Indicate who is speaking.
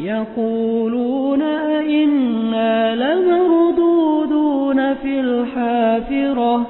Speaker 1: يقولون أئنا لمردودون في الحافرة